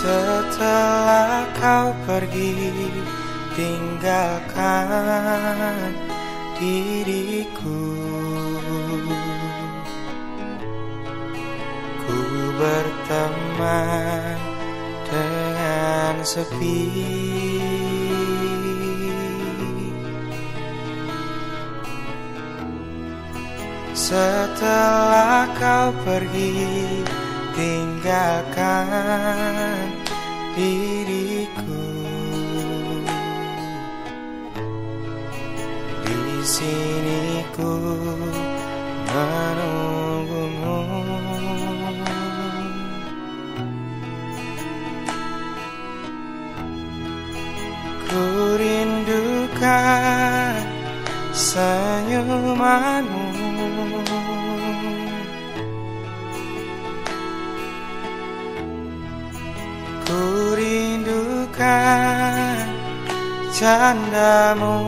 Setelah kau pergi tinggalkan diriku. Ku berteman dengan sepi. Setelah kau pergi tinggalkan diriku. Di sini ku menunggumu. Ku rindukan senyumanmu Ku rindukan candamu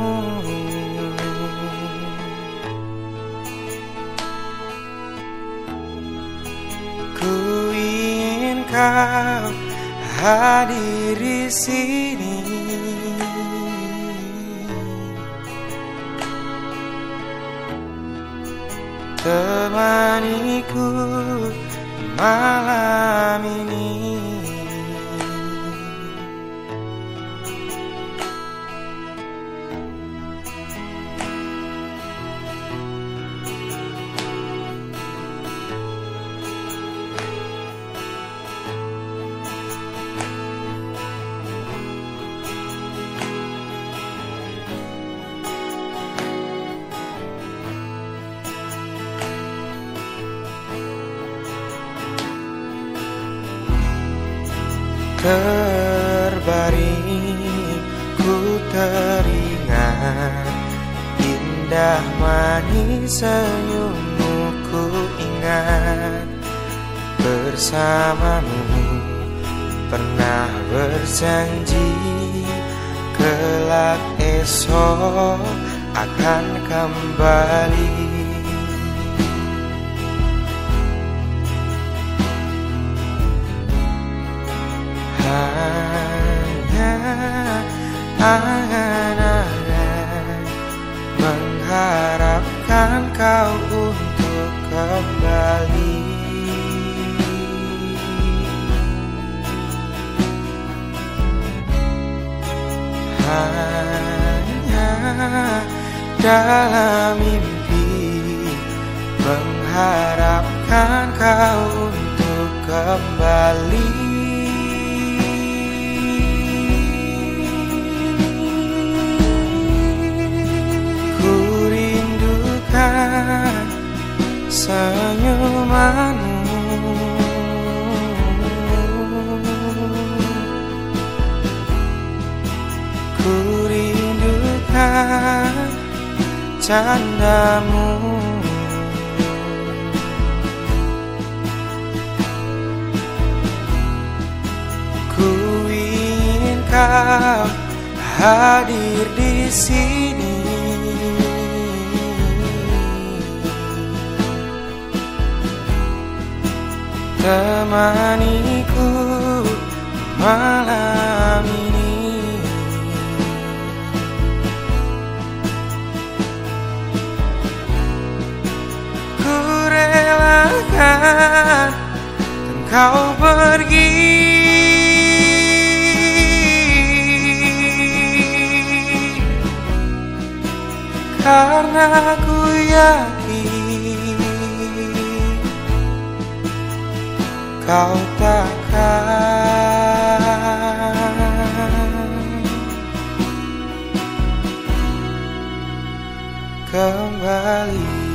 Ku ingin kau hadir di sini. Temaniku malam ini Terbaring ku teringat Indah manis senyummu ku ingat Bersamamu. Pernah berjanji Kelak esok akan kembali angan-angan mengharapkan kau untuk kembali. Hanya dalam mimpi mengharapkan kau untuk kembali Ku rindukan candamu. Ku ingin kau hadir di sini. Temaniku engkau pergi. Karena ku yakin Kau takkan Kembali